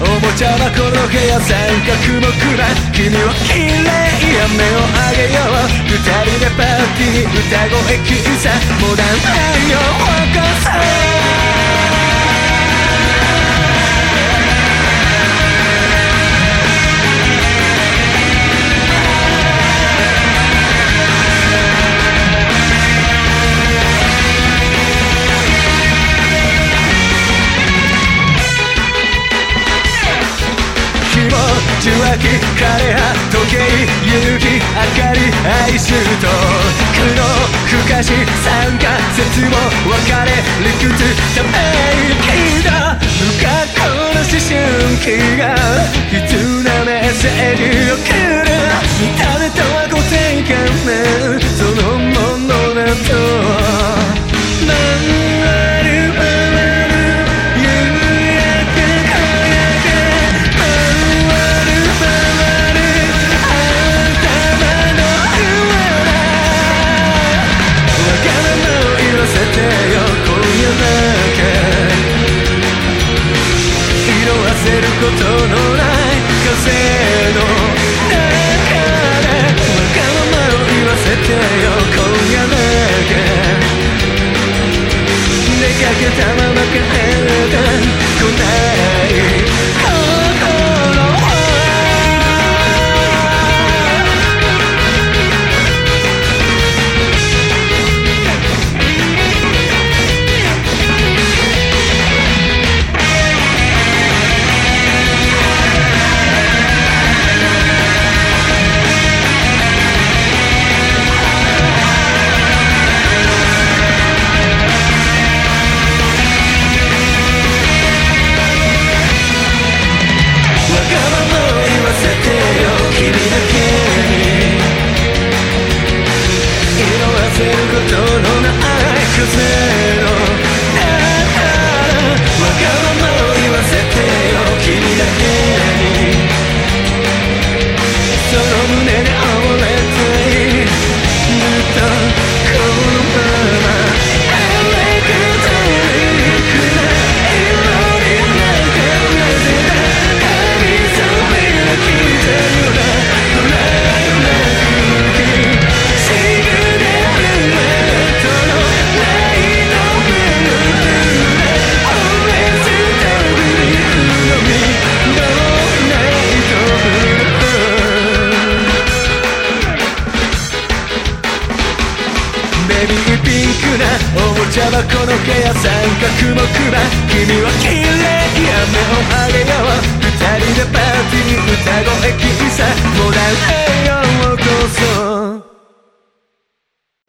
おもちゃはこの部屋三角もくら君は綺麗目をあげよう二人でパーティー歌声喫茶モダン愛を起こそう受話器枯れ葉時計勇気明かり愛愁と。苦悩不可視参加説も別れ陸なおもちゃ箱の部屋三角木馬君は綺麗や目を上げよ。う二人でパーテ